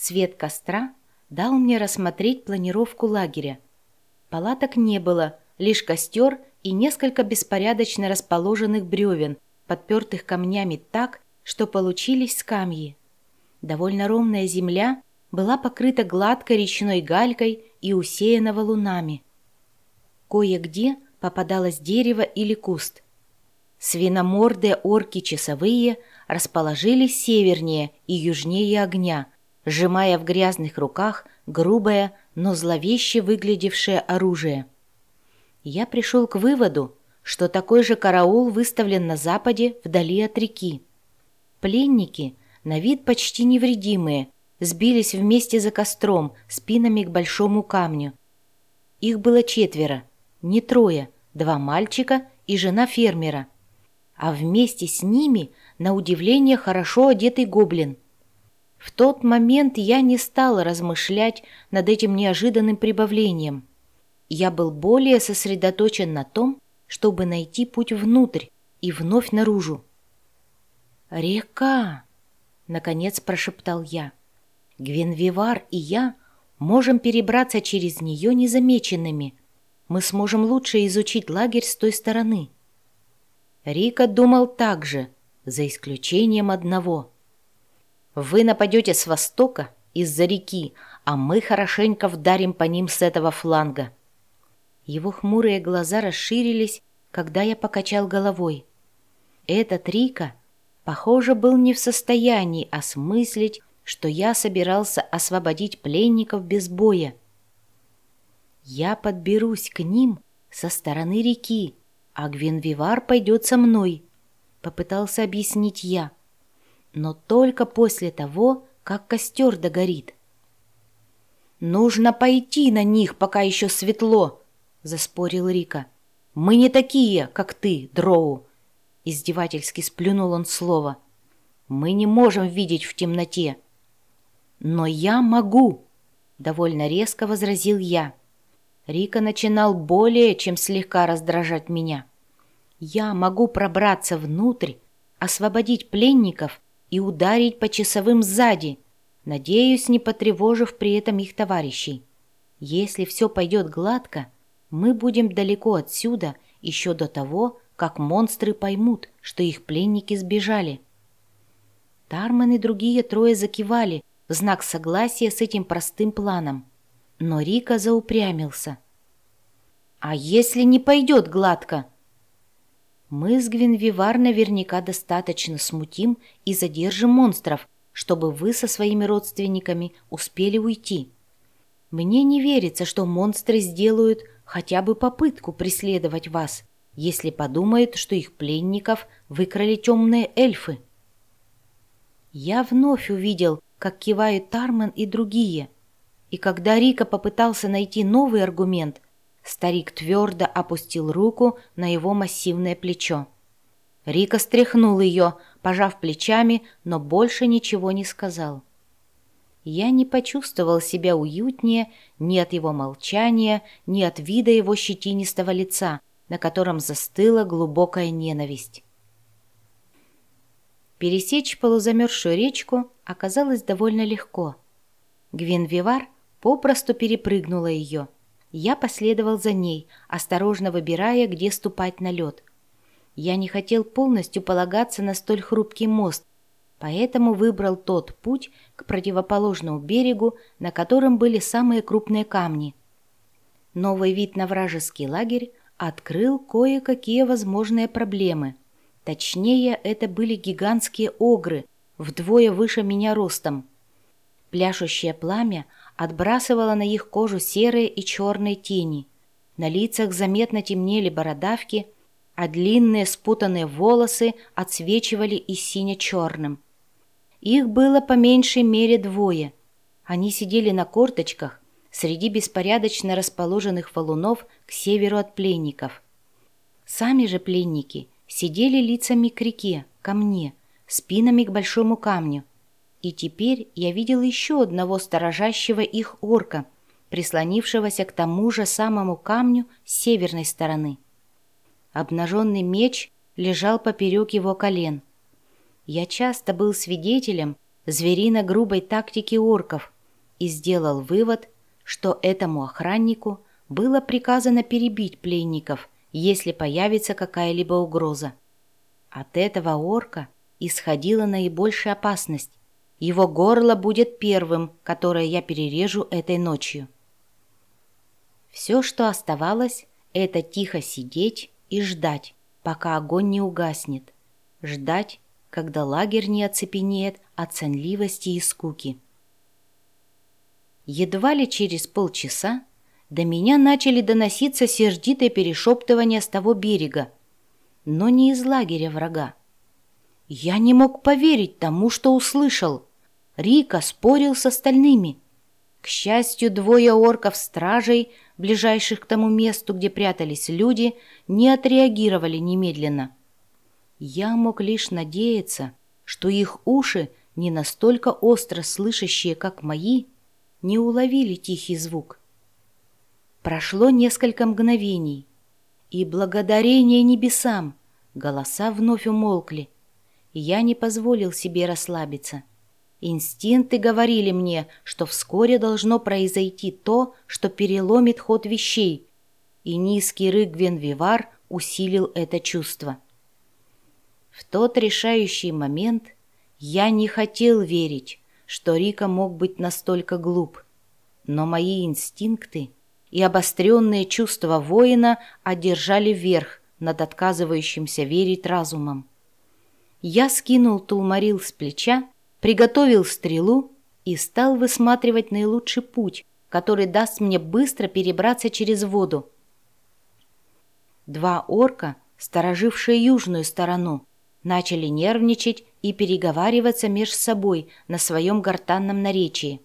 Свет костра дал мне рассмотреть планировку лагеря. Палаток не было, лишь костер и несколько беспорядочно расположенных бревен, подпертых камнями так, что получились скамьи. Довольно ровная земля была покрыта гладкой речной галькой и усеяна валунами. Кое-где попадалось дерево или куст. Свиномордые орки часовые расположились севернее и южнее огня, сжимая в грязных руках грубое, но зловеще выглядевшее оружие. Я пришел к выводу, что такой же караул выставлен на западе, вдали от реки. Пленники, на вид почти невредимые, сбились вместе за костром, спинами к большому камню. Их было четверо, не трое, два мальчика и жена фермера. А вместе с ними, на удивление, хорошо одетый гоблин. В тот момент я не стала размышлять над этим неожиданным прибавлением. Я был более сосредоточен на том, чтобы найти путь внутрь и вновь наружу. «Река!» — наконец прошептал я. «Гвинвивар и я можем перебраться через нее незамеченными. Мы сможем лучше изучить лагерь с той стороны». Рика думал так же, за исключением одного. «Вы нападете с востока, из-за реки, а мы хорошенько вдарим по ним с этого фланга». Его хмурые глаза расширились, когда я покачал головой. Этот Рика похоже, был не в состоянии осмыслить, что я собирался освободить пленников без боя. Я подберусь к ним со стороны реки, а Гвенвивар пойдет со мной, — попытался объяснить я. Но только после того, как костер догорит. «Нужно пойти на них, пока еще светло», — заспорил Рика. «Мы не такие, как ты, Дроу. Издевательски сплюнул он слово. «Мы не можем видеть в темноте». «Но я могу!» Довольно резко возразил я. Рика начинал более чем слегка раздражать меня. «Я могу пробраться внутрь, освободить пленников и ударить по часовым сзади, надеюсь, не потревожив при этом их товарищей. Если все пойдет гладко, мы будем далеко отсюда еще до того, как монстры поймут, что их пленники сбежали. Тарман и другие трое закивали в знак согласия с этим простым планом. Но Рика заупрямился. «А если не пойдет гладко?» «Мы с Гвинвивар наверняка достаточно смутим и задержим монстров, чтобы вы со своими родственниками успели уйти. Мне не верится, что монстры сделают хотя бы попытку преследовать вас если подумают, что их пленников выкрали темные эльфы. Я вновь увидел, как кивают Тармен и другие. И когда Рика попытался найти новый аргумент, старик твердо опустил руку на его массивное плечо. Рика стряхнул ее, пожав плечами, но больше ничего не сказал. Я не почувствовал себя уютнее ни от его молчания, ни от вида его щетинистого лица, на котором застыла глубокая ненависть. Пересечь полузамерзшую речку оказалось довольно легко. Гвинвивар попросту перепрыгнула ее. Я последовал за ней, осторожно выбирая, где ступать на лед. Я не хотел полностью полагаться на столь хрупкий мост, поэтому выбрал тот путь к противоположному берегу, на котором были самые крупные камни. Новый вид на вражеский лагерь открыл кое-какие возможные проблемы. Точнее, это были гигантские огры, вдвое выше меня ростом. Пляшущее пламя отбрасывало на их кожу серые и черные тени. На лицах заметно темнели бородавки, а длинные спутанные волосы отсвечивали и сине-черным. Их было по меньшей мере двое. Они сидели на корточках, среди беспорядочно расположенных валунов к северу от пленников. Сами же пленники сидели лицами к реке, ко мне, спинами к большому камню. И теперь я видел еще одного сторожащего их орка, прислонившегося к тому же самому камню с северной стороны. Обнаженный меч лежал поперек его колен. Я часто был свидетелем зверино-грубой тактики орков и сделал вывод, что этому охраннику было приказано перебить пленников, если появится какая-либо угроза. От этого орка исходила наибольшая опасность. Его горло будет первым, которое я перережу этой ночью. Все, что оставалось, это тихо сидеть и ждать, пока огонь не угаснет. Ждать, когда лагерь не оцепенеет от сонливости и скуки. Едва ли через полчаса до меня начали доноситься сердитые перешептывания с того берега, но не из лагеря врага. Я не мог поверить тому, что услышал. Рика спорил с остальными. К счастью, двое орков-стражей, ближайших к тому месту, где прятались люди, не отреагировали немедленно. Я мог лишь надеяться, что их уши, не настолько остро слышащие, как мои, не уловили тихий звук. Прошло несколько мгновений, и благодарение небесам голоса вновь умолкли, я не позволил себе расслабиться. Инстинкты говорили мне, что вскоре должно произойти то, что переломит ход вещей, и низкий рык Гвенвивар усилил это чувство. В тот решающий момент я не хотел верить, что Рика мог быть настолько глуп, но мои инстинкты и обостренные чувства воина одержали верх над отказывающимся верить разумом. Я скинул тулмарил с плеча, приготовил стрелу и стал высматривать наилучший путь, который даст мне быстро перебраться через воду. Два орка, сторожившие южную сторону, начали нервничать и переговариваться между собой на своем гортанном наречии.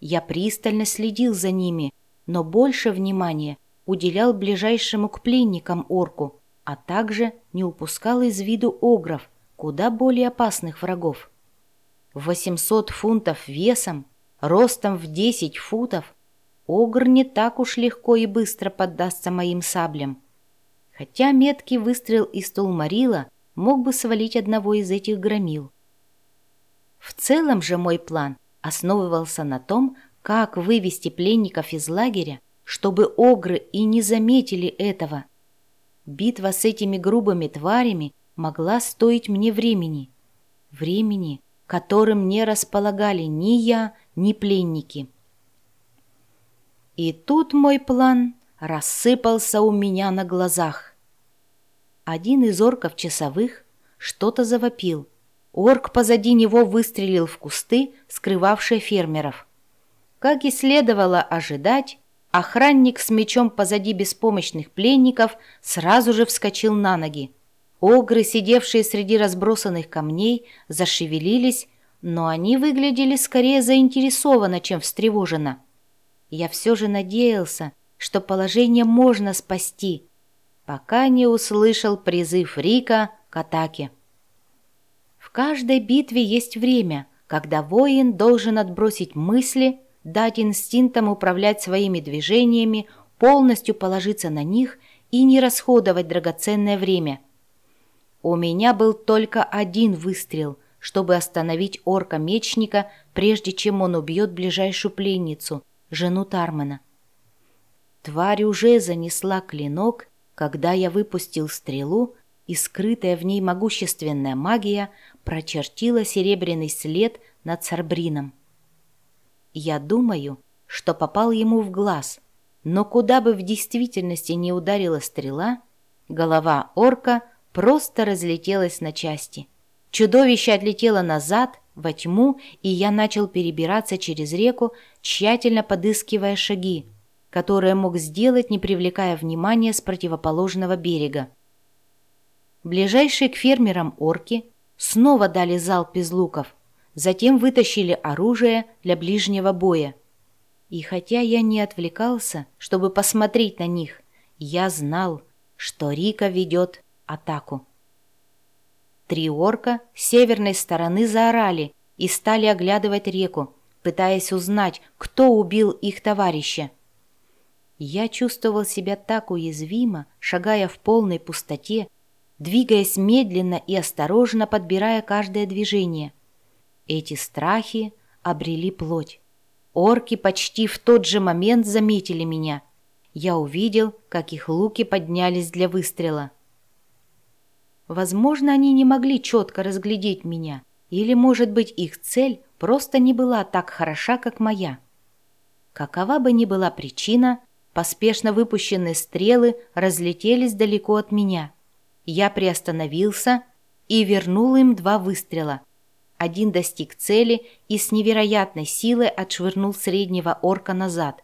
Я пристально следил за ними, но больше внимания уделял ближайшему к пленникам орку, а также не упускал из виду огров, куда более опасных врагов. 800 фунтов весом, ростом в 10 футов, огр не так уж легко и быстро поддастся моим саблям. Хотя меткий выстрел из Тулмарила мог бы свалить одного из этих громил. В целом же мой план основывался на том, как вывести пленников из лагеря, чтобы огры и не заметили этого. Битва с этими грубыми тварями могла стоить мне времени. Времени, которым не располагали ни я, ни пленники. И тут мой план рассыпался у меня на глазах. Один из орков часовых что-то завопил. Орк позади него выстрелил в кусты, скрывавшие фермеров. Как и следовало ожидать, охранник с мечом позади беспомощных пленников сразу же вскочил на ноги. Огры, сидевшие среди разбросанных камней, зашевелились, но они выглядели скорее заинтересованно, чем встревоженно. Я все же надеялся, что положение можно спасти, пока не услышал призыв Рика к атаке. В каждой битве есть время, когда воин должен отбросить мысли, дать инстинктам управлять своими движениями, полностью положиться на них и не расходовать драгоценное время – у меня был только один выстрел, чтобы остановить орка-мечника, прежде чем он убьет ближайшую пленницу, жену Тармана. Тварь уже занесла клинок, когда я выпустил стрелу, и скрытая в ней могущественная магия прочертила серебряный след над Сарбрином. Я думаю, что попал ему в глаз, но куда бы в действительности не ударила стрела, голова орка — просто разлетелась на части. Чудовище отлетело назад, во тьму, и я начал перебираться через реку, тщательно подыскивая шаги, которые мог сделать, не привлекая внимания с противоположного берега. Ближайшие к фермерам орки снова дали залп из луков, затем вытащили оружие для ближнего боя. И хотя я не отвлекался, чтобы посмотреть на них, я знал, что Рика ведет атаку. Три орка с северной стороны заорали и стали оглядывать реку, пытаясь узнать, кто убил их товарища. Я чувствовал себя так уязвимо, шагая в полной пустоте, двигаясь медленно и осторожно, подбирая каждое движение. Эти страхи обрели плоть. Орки почти в тот же момент заметили меня. Я увидел, как их луки поднялись для выстрела. Возможно, они не могли четко разглядеть меня, или, может быть, их цель просто не была так хороша, как моя. Какова бы ни была причина, поспешно выпущенные стрелы разлетелись далеко от меня. Я приостановился и вернул им два выстрела. Один достиг цели и с невероятной силой отшвырнул среднего орка назад.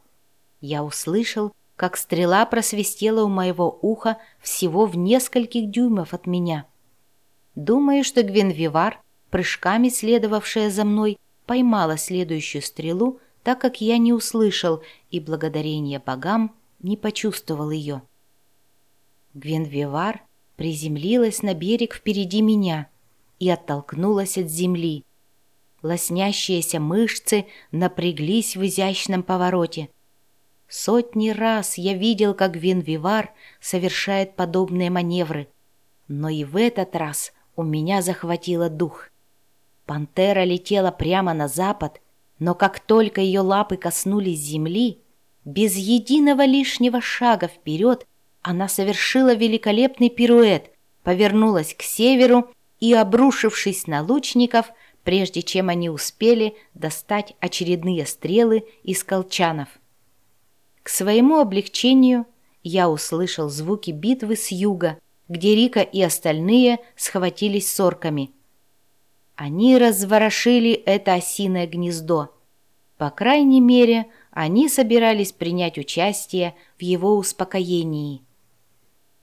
Я услышал, как стрела просвистела у моего уха всего в нескольких дюймов от меня. Думаю, что Гвенвивар, прыжками следовавшая за мной, поймала следующую стрелу, так как я не услышал и, благодарение богам, не почувствовал ее. Гвенвивар приземлилась на берег впереди меня и оттолкнулась от земли. Лоснящиеся мышцы напряглись в изящном повороте. Сотни раз я видел, как Винвивар совершает подобные маневры, но и в этот раз у меня захватило дух. Пантера летела прямо на запад, но как только ее лапы коснулись земли, без единого лишнего шага вперед она совершила великолепный пируэт, повернулась к северу и, обрушившись на лучников, прежде чем они успели достать очередные стрелы из колчанов. К своему облегчению я услышал звуки битвы с юга, где Рика и остальные схватились с орками. Они разворошили это осиное гнездо. По крайней мере, они собирались принять участие в его успокоении –